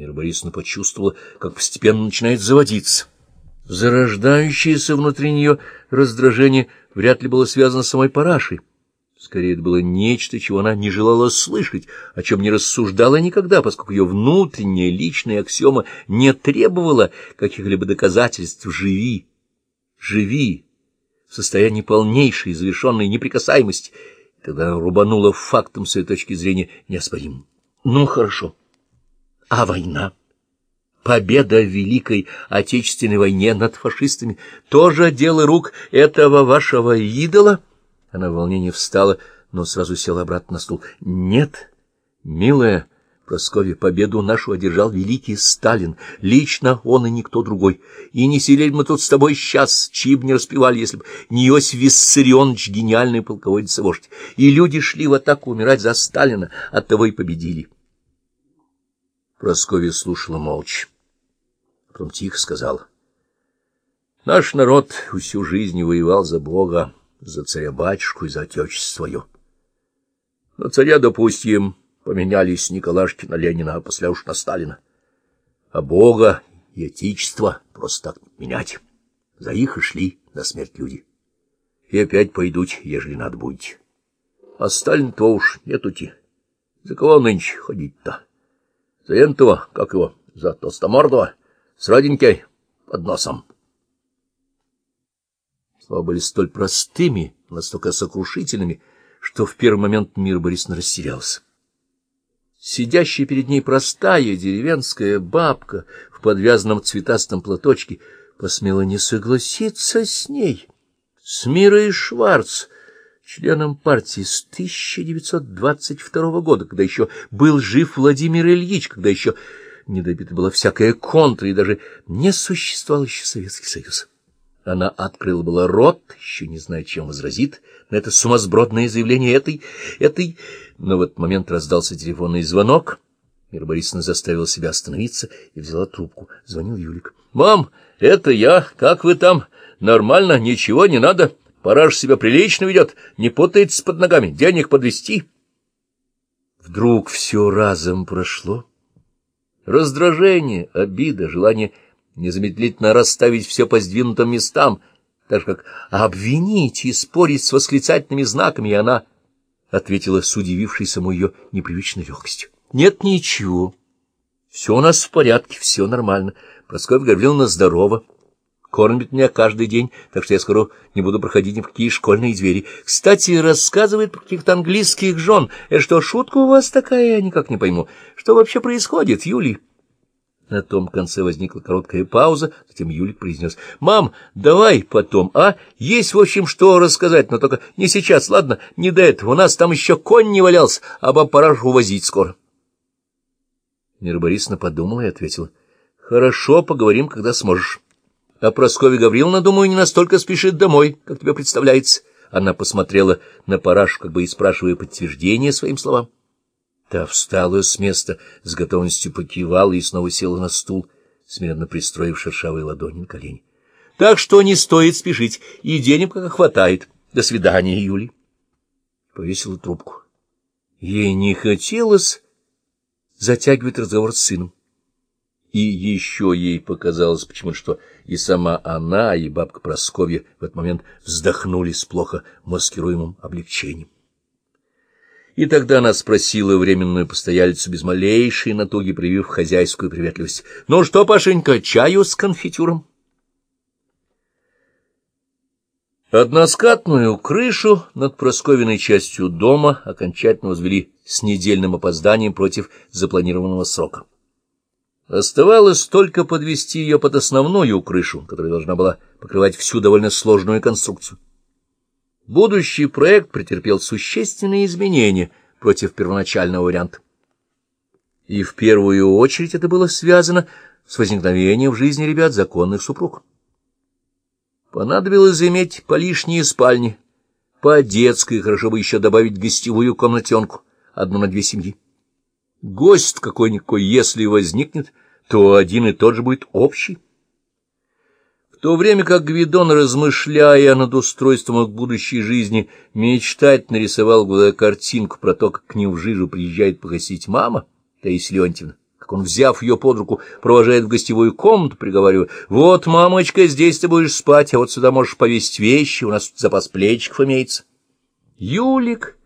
Мира Борисовна почувствовала, как постепенно начинает заводиться. Зарождающееся внутри нее раздражение вряд ли было связано с самой парашей. Скорее, это было нечто, чего она не желала слышать, о чем не рассуждала никогда, поскольку ее внутренняя личная аксиома не требовала каких-либо доказательств «живи, живи» в состоянии полнейшей, завершенной неприкасаемости. Тогда она рубанула фактом своей точки зрения неоспоримым. Ну, хорошо. А война? Победа в Великой Отечественной войне над фашистами тоже дело рук этого вашего идола? Она в волнении встала, но сразу села обратно на стул. Нет, милая Прасковья, победу нашу одержал великий Сталин. Лично он и никто другой. И не сидели мы тут с тобой сейчас, чьи бы не распевали, если бы не Иосиф Виссарионович, гениальный полководец и вождь. И люди шли в атаку умирать за Сталина, оттого и победили. Прасковья слушала молча. Потом тихо сказала. Наш народ всю жизнь воевал за Бога, за царя-батюшку и за отечество свое. Но царя, допустим, поменялись Николашки на Ленина, а после уж на Сталина. А Бога и отечество просто так менять. За их и шли на смерть люди. И опять пойдут, ежели надо будет. А Сталин-то уж нетути. За кого нынче ходить-то? За энтого, как его, за толстомордого, с роденькой под носом. Слова были столь простыми, настолько сокрушительными, что в первый момент мир Борисовна растерялся. Сидящая перед ней простая деревенская бабка в подвязанном цветастом платочке посмела не согласиться с ней, с Мирой Шварц, членом партии с 1922 года, когда еще был жив Владимир Ильич, когда еще не добита была всякая контра, и даже не существовал еще Советский Союз. Она открыла было рот, еще не зная, чем возразит, на это сумасбродное заявление этой... этой... Но в этот момент раздался телефонный звонок. Мира Борисовна заставила себя остановиться и взяла трубку. Звонил Юлик. — Мам, это я. Как вы там? Нормально? Ничего не надо? — Пора же себя прилично ведет, не путается под ногами, денег подвести. Вдруг все разом прошло. Раздражение, обида, желание незамедлительно расставить все по сдвинутым местам, так же как обвинить и спорить с восклицательными знаками, и она ответила с удивившей саму ее непривычной легкостью. — Нет, ничего. Все у нас в порядке, все нормально. Прасковья Гавриловна здорова. Кормит меня каждый день, так что я скоро не буду проходить ни в какие школьные двери. Кстати, рассказывает про каких-то английских жен. Это что, шутка у вас такая? Я никак не пойму. Что вообще происходит, Юлий? На том конце возникла короткая пауза, затем Юлик произнес. — Мам, давай потом, а? Есть, в общем, что рассказать, но только не сейчас, ладно? Не до этого. У нас там еще конь не валялся, а баб пора увозить скоро. Мира Борисовна подумала и ответила. — Хорошо, поговорим, когда сможешь. А Прасковья Гавриловна, думаю, не настолько спешит домой, как тебе представляется. Она посмотрела на Парашу, как бы и спрашивая подтверждение своим словам. Та встала с места, с готовностью покивала и снова села на стул, смиренно пристроив шершавые ладони на колени. — Так что не стоит спешить, и денег пока хватает. До свидания, Юли. Повесила трубку. Ей не хотелось затягивать разговор с сыном. И еще ей показалось почему-то, что и сама она, и бабка Просковья в этот момент вздохнули с плохо маскируемым облегчением. И тогда она спросила временную постоялицу без малейшей натуги, привив хозяйскую приветливость. — Ну что, Пашенька, чаю с конфитюром? Односкатную крышу над просковиной частью дома окончательно возвели с недельным опозданием против запланированного срока. Оставалось только подвести ее под основную крышу, которая должна была покрывать всю довольно сложную конструкцию. Будущий проект претерпел существенные изменения против первоначального варианта. И в первую очередь это было связано с возникновением в жизни ребят законных супруг. Понадобилось иметь по лишние спальни, по детской, хорошо бы еще добавить гостевую комнатенку, одну на две семьи. Гость какой-никакой, если возникнет, то один и тот же будет общий. В то время как Гвидон, размышляя над устройством их будущей жизни, мечтать нарисовал в картинку про то, как к ним в жижу приезжает погасить мама, Таисия Леонтьевна, как он, взяв ее под руку, провожает в гостевую комнату, приговаривая, «Вот, мамочка, здесь ты будешь спать, а вот сюда можешь повесить вещи, у нас тут запас плечиков имеется». Юлик,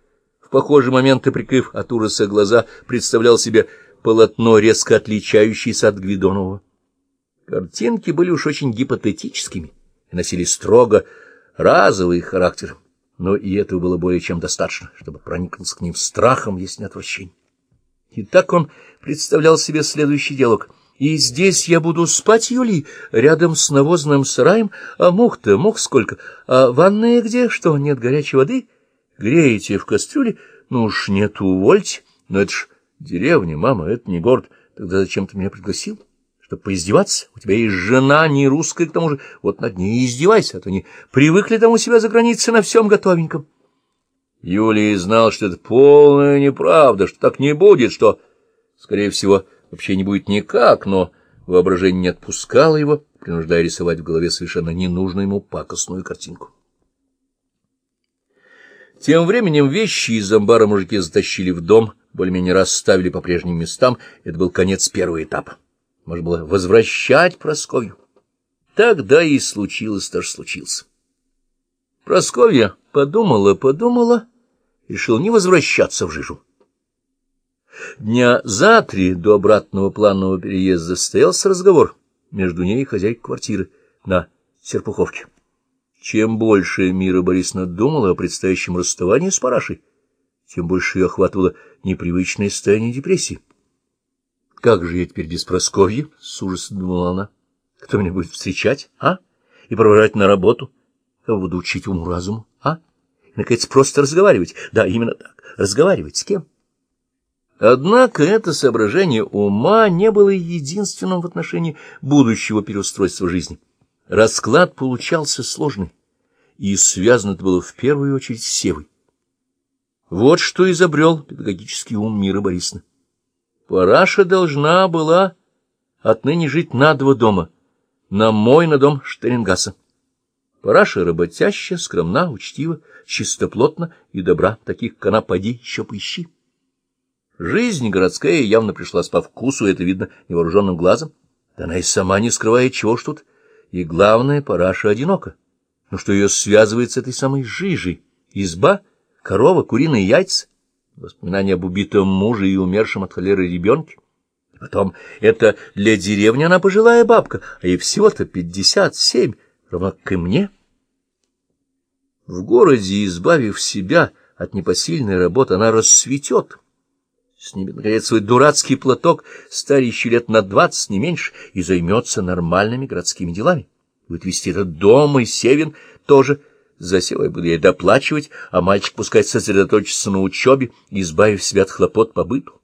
в похожий момент и прикрыв от ужаса глаза, представлял себе полотно, резко отличающееся от Гвидонового. Картинки были уж очень гипотетическими и носили строго разовый характер, но и этого было более чем достаточно, чтобы проникнуться к ним страхом, если не отвращением. И так он представлял себе следующий диалог. «И здесь я буду спать, Юли, рядом с навозным сараем? А мух-то, мух сколько? А ванная где? Что, нет горячей воды? Греете в кастрюле? Ну уж нет, увольте. Но это ж деревня, мама, это не город. Тогда зачем ты меня пригласил? Чтобы поиздеваться? У тебя есть жена, не русская, к тому же. Вот над ней издевайся, а то не привыкли там у себя за границей на всем готовеньком». Юлий знал, что это полная неправда, что так не будет, что, скорее всего, вообще не будет никак, но воображение не отпускало его, принуждая рисовать в голове совершенно ненужную ему пакостную картинку. Тем временем вещи из амбара мужики затащили в дом, более-менее расставили по прежним местам. Это был конец первого этапа. Можно было возвращать Просковью. Тогда и случилось, тоже случился. Просковья подумала, подумала решил не возвращаться в жижу. Дня за три до обратного планового переезда состоялся разговор между ней и хозяйкой квартиры на Серпуховке. Чем больше Мира Борисовна думала о предстоящем расставании с Парашей, тем больше ее охватывало непривычное состояние депрессии. «Как же я теперь без Просковьи?» — с ужасом думала она. «Кто меня будет встречать, а? И провожать на работу? Кого буду учить уму-разуму, а?» наконец, просто разговаривать. Да, именно так. Разговаривать с кем? Однако это соображение ума не было единственным в отношении будущего переустройства жизни. Расклад получался сложный, и связано это было в первую очередь с Севой. Вот что изобрел педагогический ум Мира Борисовны. Параша должна была отныне жить на два дома, на мой на дом Штерингаса. Параша работящая, скромна, учтива, чистоплотна и добра, таких как она поди еще поищи. Жизнь городская явно пришлась по вкусу, это видно невооруженным глазом. Да она и сама не скрывает, чего ж тут. И главное, Параша одинока. Но что ее связывает с этой самой жижей? Изба, корова, куриные яйца, воспоминания об убитом муже и умершем от холеры ребенке. И потом, это для деревни она пожилая бабка, а ей всего-то пятьдесят семь, равно как и мне. В городе, избавив себя от непосильной работы, она расцветет. Снимет, наконец, свой дурацкий платок, старящий лет на двадцать, не меньше, и займется нормальными городскими делами. Будет вести этот дом, и Севин тоже. За Севой буду ей доплачивать, а мальчик пускай сосредоточится на учебе, избавив себя от хлопот по быту.